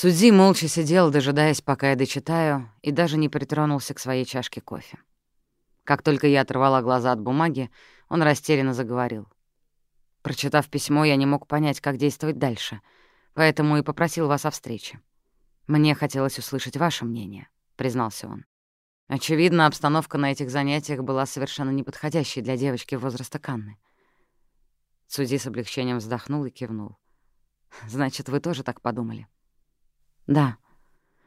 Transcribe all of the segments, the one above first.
Судзи молча сидел, дожидаясь, пока я дочитаю, и даже не притронулся к своей чашке кофе. Как только я оторвала глаза от бумаги, он растерянно заговорил. Прочитав письмо, я не мог понять, как действовать дальше, поэтому и попросил вас о встрече. Мне хотелось услышать ваше мнение, признался он. Очевидно, обстановка на этих занятиях была совершенно неподходящей для девочки возраста Канны. Судьи с облегчением вздохнул и кивнул. «Значит, вы тоже так подумали?» «Да.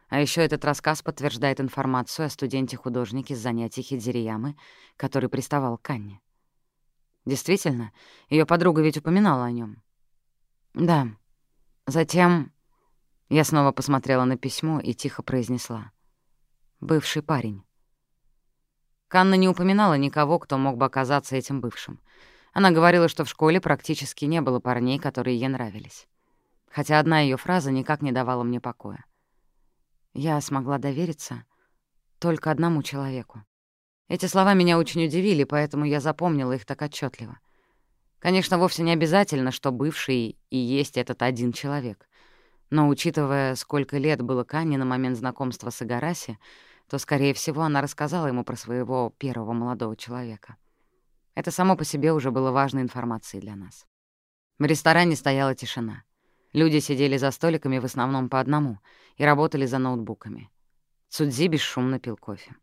А еще этот рассказ подтверждает информацию о студенте-художнике с занятий Хидзириямы, который приставал к Канне. Действительно, ее подруга ведь упоминала о нем. «Да. Затем...» Я снова посмотрела на письмо и тихо произнесла. «Бывший парень». Канна не упоминала никого, кто мог бы оказаться этим бывшим. Она говорила, что в школе практически не было парней, которые ей нравились. Хотя одна ее фраза никак не давала мне покоя. Я смогла довериться только одному человеку. Эти слова меня очень удивили, поэтому я запомнила их так отчетливо. Конечно, вовсе не обязательно, что бывший и есть этот один человек. Но учитывая, сколько лет было Канне на момент знакомства с Игараси, то, скорее всего, она рассказала ему про своего первого молодого человека. Это само по себе уже было важной информацией для нас. В ресторане стояла тишина. Люди сидели за столиками в основном по одному и работали за ноутбуками. Цудзи бесшумно пил кофе.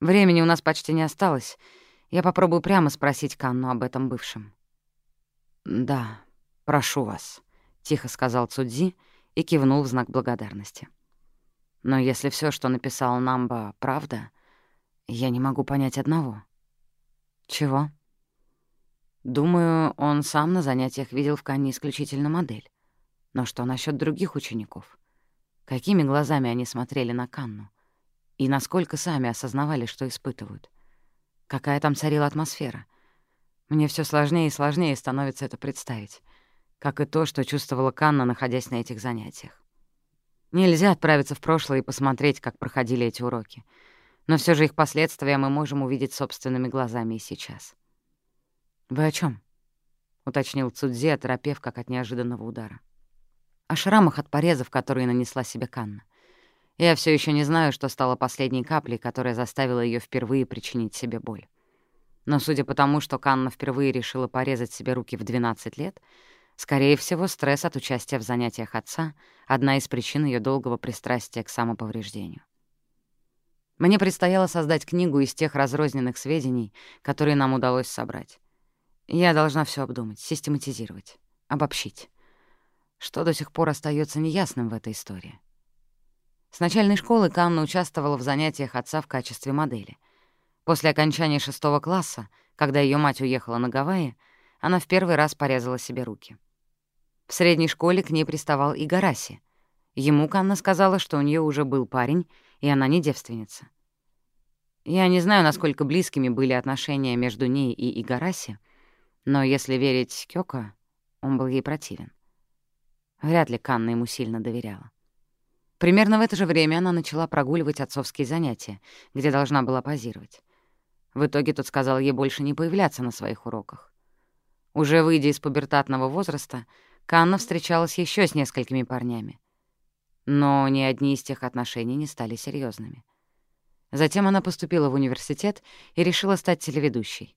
Времени у нас почти не осталось. Я попробую прямо спросить Канну об этом бывшем. «Да, прошу вас», — тихо сказал Цудзи и кивнул в знак благодарности. Но если все, что написал Намба, правда, я не могу понять одного. Чего? Думаю, он сам на занятиях видел в Кане исключительно модель. Но что насчет других учеников? Какими глазами они смотрели на Канну? И насколько сами осознавали, что испытывают? Какая там царила атмосфера? Мне все сложнее и сложнее становится это представить. Как и то, что чувствовала Канна, находясь на этих занятиях. Нельзя отправиться в прошлое и посмотреть, как проходили эти уроки. Но все же их последствия мы можем увидеть собственными глазами и сейчас. «Вы о чем? уточнил Цудзи, оторопев, как от неожиданного удара. «О шрамах от порезов, которые нанесла себе Канна. Я все еще не знаю, что стало последней каплей, которая заставила ее впервые причинить себе боль. Но судя по тому, что Канна впервые решила порезать себе руки в 12 лет, Скорее всего, стресс от участия в занятиях отца — одна из причин ее долгого пристрастия к самоповреждению. Мне предстояло создать книгу из тех разрозненных сведений, которые нам удалось собрать. Я должна все обдумать, систематизировать, обобщить. Что до сих пор остается неясным в этой истории. С начальной школы Канна участвовала в занятиях отца в качестве модели. После окончания шестого класса, когда ее мать уехала на Гавайи, она в первый раз порезала себе руки. В средней школе к ней приставал и. Ему Канна сказала, что у нее уже был парень, и она не девственница. Я не знаю, насколько близкими были отношения между ней и Игараси, но если верить Кёко, он был ей противен. Вряд ли Канна ему сильно доверяла. Примерно в это же время она начала прогуливать отцовские занятия, где должна была позировать. В итоге тот сказал ей больше не появляться на своих уроках. Уже выйдя из пубертатного возраста, Канна встречалась еще с несколькими парнями. Но ни одни из тех отношений не стали серьезными. Затем она поступила в университет и решила стать телеведущей.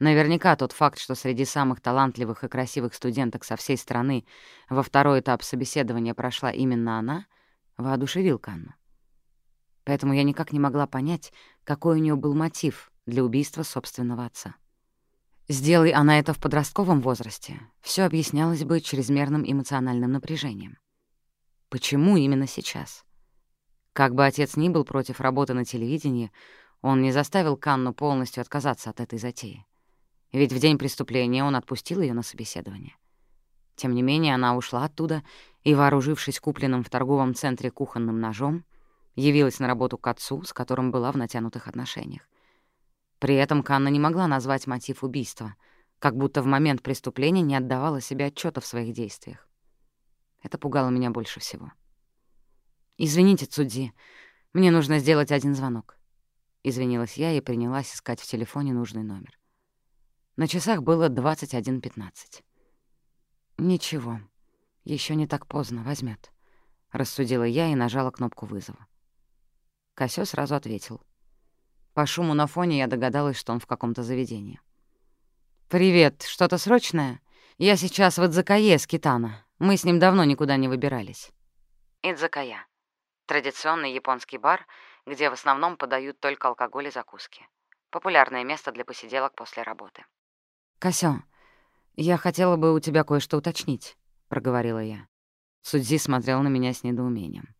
Наверняка тот факт, что среди самых талантливых и красивых студенток со всей страны во второй этап собеседования прошла именно она, воодушевил Канну. Поэтому я никак не могла понять, какой у нее был мотив для убийства собственного отца. Сделай она это в подростковом возрасте, все объяснялось бы чрезмерным эмоциональным напряжением. Почему именно сейчас? Как бы отец ни был против работы на телевидении, он не заставил Канну полностью отказаться от этой затеи. Ведь в день преступления он отпустил ее на собеседование. Тем не менее, она ушла оттуда и, вооружившись купленным в торговом центре кухонным ножом, явилась на работу к отцу, с которым была в натянутых отношениях. При этом Канна не могла назвать мотив убийства, как будто в момент преступления не отдавала себе отчета в своих действиях. Это пугало меня больше всего. «Извините, Цудзи, мне нужно сделать один звонок». Извинилась я и принялась искать в телефоне нужный номер. На часах было 21.15. «Ничего, еще не так поздно, возьмет, — рассудила я и нажала кнопку вызова. Косё сразу ответил. По шуму на фоне я догадалась, что он в каком-то заведении. «Привет, что-то срочное? Я сейчас в Идзакае с Китана. Мы с ним давно никуда не выбирались». Идзакая — традиционный японский бар, где в основном подают только алкоголь и закуски. Популярное место для посиделок после работы. «Косё, я хотела бы у тебя кое-что уточнить», — проговорила я. Судзи смотрел на меня с недоумением.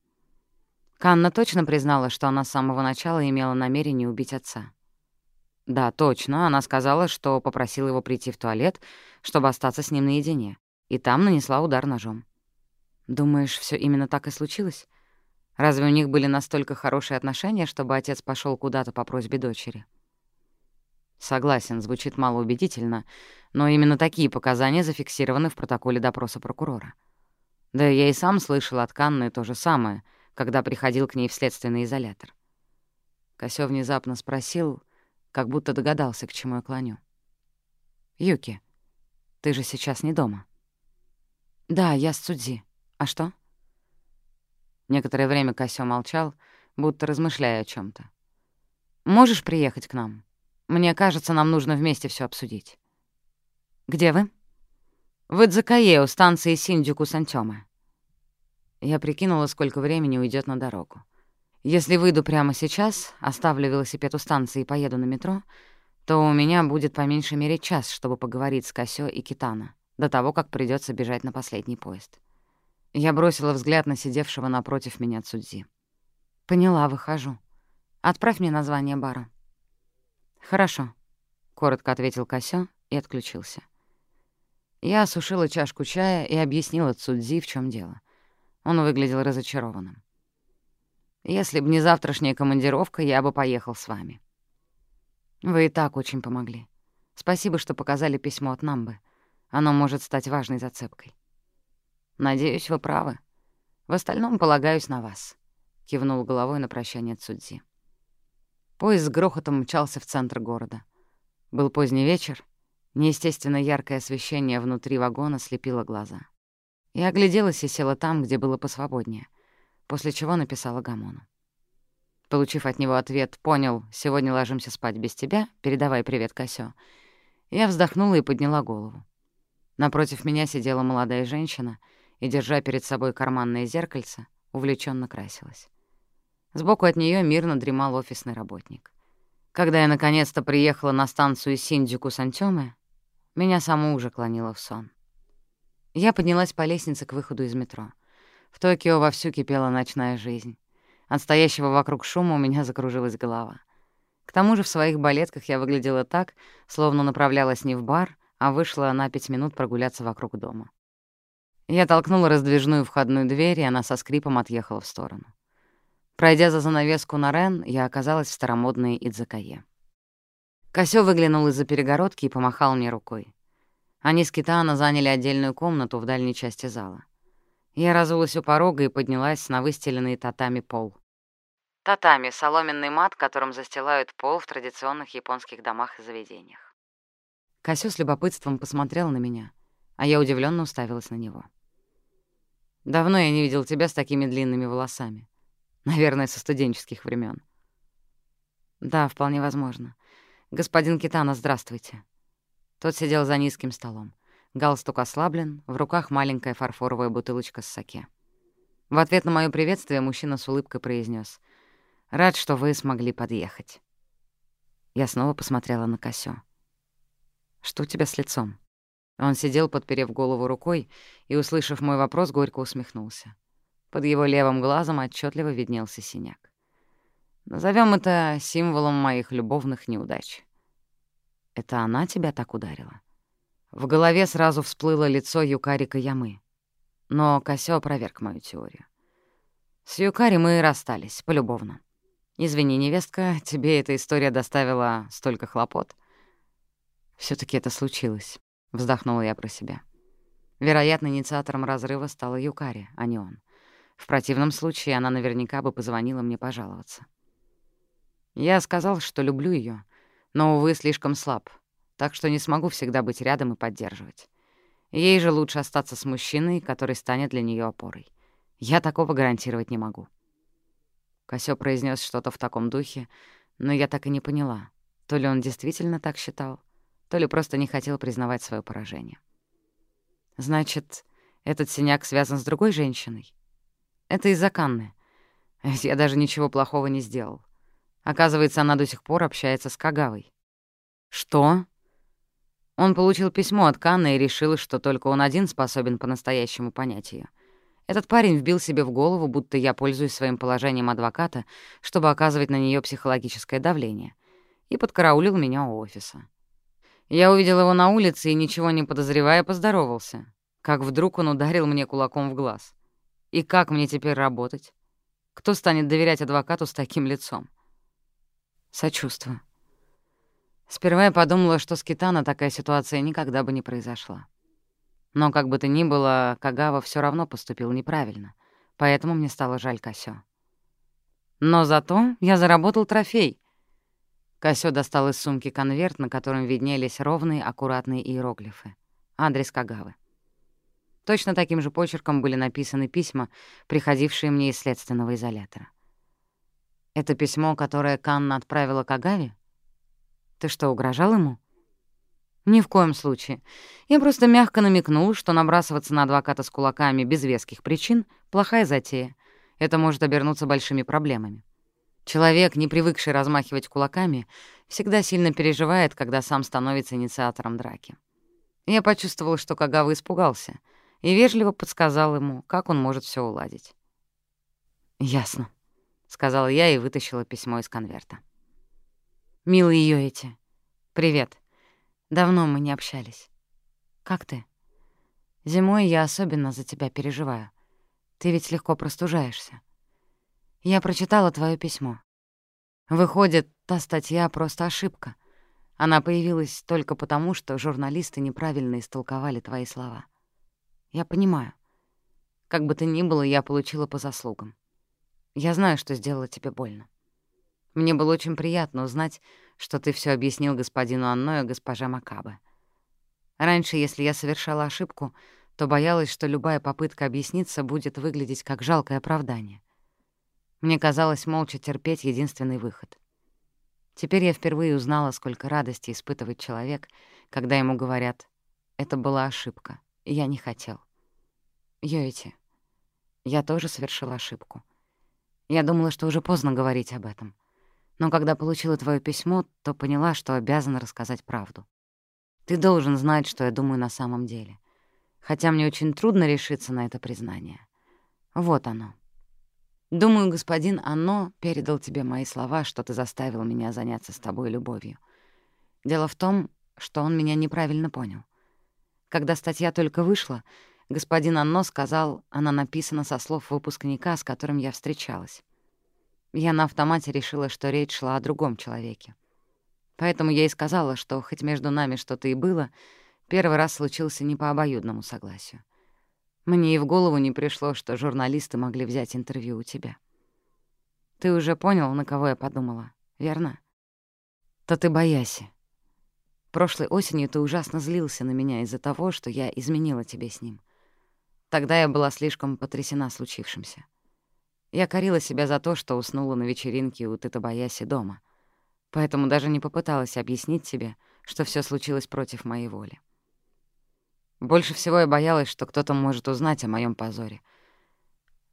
Канна точно признала, что она с самого начала имела намерение убить отца. Да, точно, она сказала, что попросила его прийти в туалет, чтобы остаться с ним наедине, и там нанесла удар ножом. Думаешь, все именно так и случилось? Разве у них были настолько хорошие отношения, чтобы отец пошел куда-то по просьбе дочери? Согласен, звучит малоубедительно, но именно такие показания зафиксированы в протоколе допроса прокурора. Да я и сам слышал от Канны то же самое, когда приходил к ней в следственный изолятор. Косё внезапно спросил, как будто догадался, к чему я клоню. «Юки, ты же сейчас не дома?» «Да, я с Цудзи. А что?» Некоторое время Косё молчал, будто размышляя о чем то «Можешь приехать к нам? Мне кажется, нам нужно вместе все обсудить». «Где вы?» В Идзакае у станции Синдзюку Сантёма. Я прикинула, сколько времени уйдет на дорогу. Если выйду прямо сейчас, оставлю велосипед у станции и поеду на метро, то у меня будет по меньшей мере час, чтобы поговорить с Косё и Китана, до того, как придется бежать на последний поезд. Я бросила взгляд на сидевшего напротив меня Цудзи. «Поняла, выхожу. Отправь мне название бара». «Хорошо», — коротко ответил Косё и отключился. Я осушила чашку чая и объяснила Цудзи, в чем дело. Он выглядел разочарованным. «Если б не завтрашняя командировка, я бы поехал с вами». «Вы и так очень помогли. Спасибо, что показали письмо от Намбы. Оно может стать важной зацепкой». «Надеюсь, вы правы. В остальном полагаюсь на вас», — кивнул головой на прощание Цудзи. Поезд с грохотом мчался в центр города. Был поздний вечер, Неестественно яркое освещение внутри вагона слепило глаза. Я огляделась и села там, где было посвободнее, после чего написала Гамону. Получив от него ответ «Понял, сегодня ложимся спать без тебя, передавай привет Косё», я вздохнула и подняла голову. Напротив меня сидела молодая женщина и, держа перед собой карманное зеркальце, увлеченно красилась. Сбоку от нее мирно дремал офисный работник. Когда я наконец-то приехала на станцию Синдзюку Сантёме, меня саму уже клонило в сон. Я поднялась по лестнице к выходу из метро. В Токио вовсю кипела ночная жизнь. От стоящего вокруг шума у меня закружилась голова. К тому же в своих балетках я выглядела так, словно направлялась не в бар, а вышла на пять минут прогуляться вокруг дома. Я толкнула раздвижную входную дверь, и она со скрипом отъехала в сторону. Пройдя за занавеску на Рен, я оказалась в старомодной Идзакае. Косё выглянул из-за перегородки и помахал мне рукой. Они с Китана заняли отдельную комнату в дальней части зала. Я разулась у порога и поднялась на выстеленный татами пол. Татами — соломенный мат, которым застилают пол в традиционных японских домах и заведениях. Косё с любопытством посмотрел на меня, а я удивлённо уставилась на него. «Давно я не видел тебя с такими длинными волосами. Наверное, со студенческих времен. «Да, вполне возможно. «Господин Китана, здравствуйте». Тот сидел за низким столом. Галстук ослаблен, в руках маленькая фарфоровая бутылочка с саке. В ответ на моё приветствие мужчина с улыбкой произнес: «Рад, что вы смогли подъехать». Я снова посмотрела на Косё. «Что у тебя с лицом?» Он сидел, подперев голову рукой, и, услышав мой вопрос, горько усмехнулся. Под его левым глазом отчетливо виднелся синяк. Назовем это символом моих любовных неудач. Это она тебя так ударила? В голове сразу всплыло лицо Юкарика Ямы. Но Косё опроверг мою теорию. С Юкари мы расстались, полюбовно. Извини, невестка, тебе эта история доставила столько хлопот. все таки это случилось, — вздохнула я про себя. Вероятно, инициатором разрыва стала Юкари, а не он. В противном случае она наверняка бы позвонила мне пожаловаться. Я сказал, что люблю ее, но, увы, слишком слаб, так что не смогу всегда быть рядом и поддерживать. Ей же лучше остаться с мужчиной, который станет для нее опорой. Я такого гарантировать не могу. Косё произнес что-то в таком духе, но я так и не поняла, то ли он действительно так считал, то ли просто не хотел признавать свое поражение. Значит, этот синяк связан с другой женщиной? Это из-за Канны. Ведь я даже ничего плохого не сделал. Оказывается, она до сих пор общается с Кагавой. Что? Он получил письмо от Канны и решил, что только он один способен по-настоящему понять ее. Этот парень вбил себе в голову, будто я пользуюсь своим положением адвоката, чтобы оказывать на нее психологическое давление, и подкараулил меня у офиса. Я увидел его на улице и, ничего не подозревая, поздоровался. Как вдруг он ударил мне кулаком в глаз. И как мне теперь работать? Кто станет доверять адвокату с таким лицом? Сочувствую. Сперва я подумала, что с Китана такая ситуация никогда бы не произошла. Но как бы то ни было, Кагава все равно поступил неправильно, поэтому мне стало жаль Косё. Но зато я заработал трофей. Косё достал из сумки конверт, на котором виднелись ровные, аккуратные иероглифы. Адрес Кагавы. Точно таким же почерком были написаны письма, приходившие мне из следственного изолятора. Это письмо, которое Канна отправила Кагаве? Ты что, угрожал ему? Ни в коем случае. Я просто мягко намекнул, что набрасываться на адвоката с кулаками без веских причин — плохая затея. Это может обернуться большими проблемами. Человек, не привыкший размахивать кулаками, всегда сильно переживает, когда сам становится инициатором драки. Я почувствовал, что Кагава испугался, и вежливо подсказал ему, как он может все уладить. «Ясно», — сказала я и вытащила письмо из конверта. Милый Йоэти, привет. Давно мы не общались. Как ты? Зимой я особенно за тебя переживаю. Ты ведь легко простужаешься. Я прочитала твое письмо. Выходит, та статья просто ошибка. Она появилась только потому, что журналисты неправильно истолковали твои слова. Я понимаю. Как бы то ни было, я получила по заслугам. Я знаю, что сделала тебе больно. Мне было очень приятно узнать, что ты все объяснил господину Анно и госпоже Макабе. Раньше, если я совершала ошибку, то боялась, что любая попытка объясниться будет выглядеть как жалкое оправдание. Мне казалось молча терпеть единственный выход. Теперь я впервые узнала, сколько радости испытывает человек, когда ему говорят «это была ошибка, я не хотел». Йоити, я тоже совершила ошибку. Я думала, что уже поздно говорить об этом. Но когда получила твое письмо, то поняла, что обязана рассказать правду. Ты должен знать, что я думаю на самом деле. Хотя мне очень трудно решиться на это признание. Вот оно. Думаю, господин Анно передал тебе мои слова, что ты заставил меня заняться с тобой любовью. Дело в том, что он меня неправильно понял. Когда статья только вышла, господин Анно сказал, она написана со слов выпускника, с которым я встречалась. Я на автомате решила, что речь шла о другом человеке. Поэтому я и сказала, что хоть между нами что-то и было, первый раз случился не по обоюдному согласию. Мне и в голову не пришло, что журналисты могли взять интервью у тебя. Ты уже понял, на кого я подумала, верно? То ты Бояси. Прошлой осенью ты ужасно злился на меня из-за того, что я изменила тебе с ним. Тогда я была слишком потрясена случившимся. Я корила себя за то, что уснула на вечеринке у Тытабаяси дома, поэтому даже не попыталась объяснить тебе, что все случилось против моей воли. Больше всего я боялась, что кто-то может узнать о моем позоре.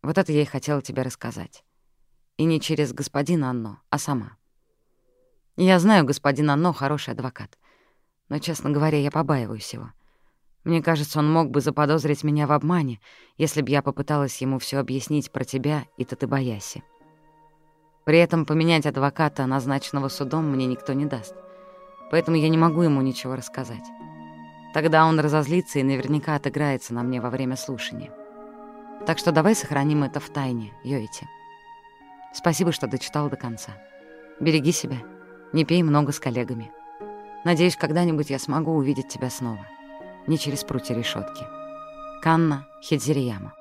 Вот это я и хотела тебе рассказать. И не через господина Анно, а сама. Я знаю, господин Анно — хороший адвокат, но, честно говоря, я побаиваюсь его. Мне кажется, он мог бы заподозрить меня в обмане, если бы я попыталась ему все объяснить про тебя и Татыбаяси. При этом поменять адвоката, назначенного судом, мне никто не даст. Поэтому я не могу ему ничего рассказать. Тогда он разозлится и наверняка отыграется на мне во время слушания. Так что давай сохраним это в тайне, Йоити. Спасибо, что дочитал до конца. Береги себя, не пей много с коллегами. Надеюсь, когда-нибудь я смогу увидеть тебя снова не через прутья решетки. Канна Хидзирияма.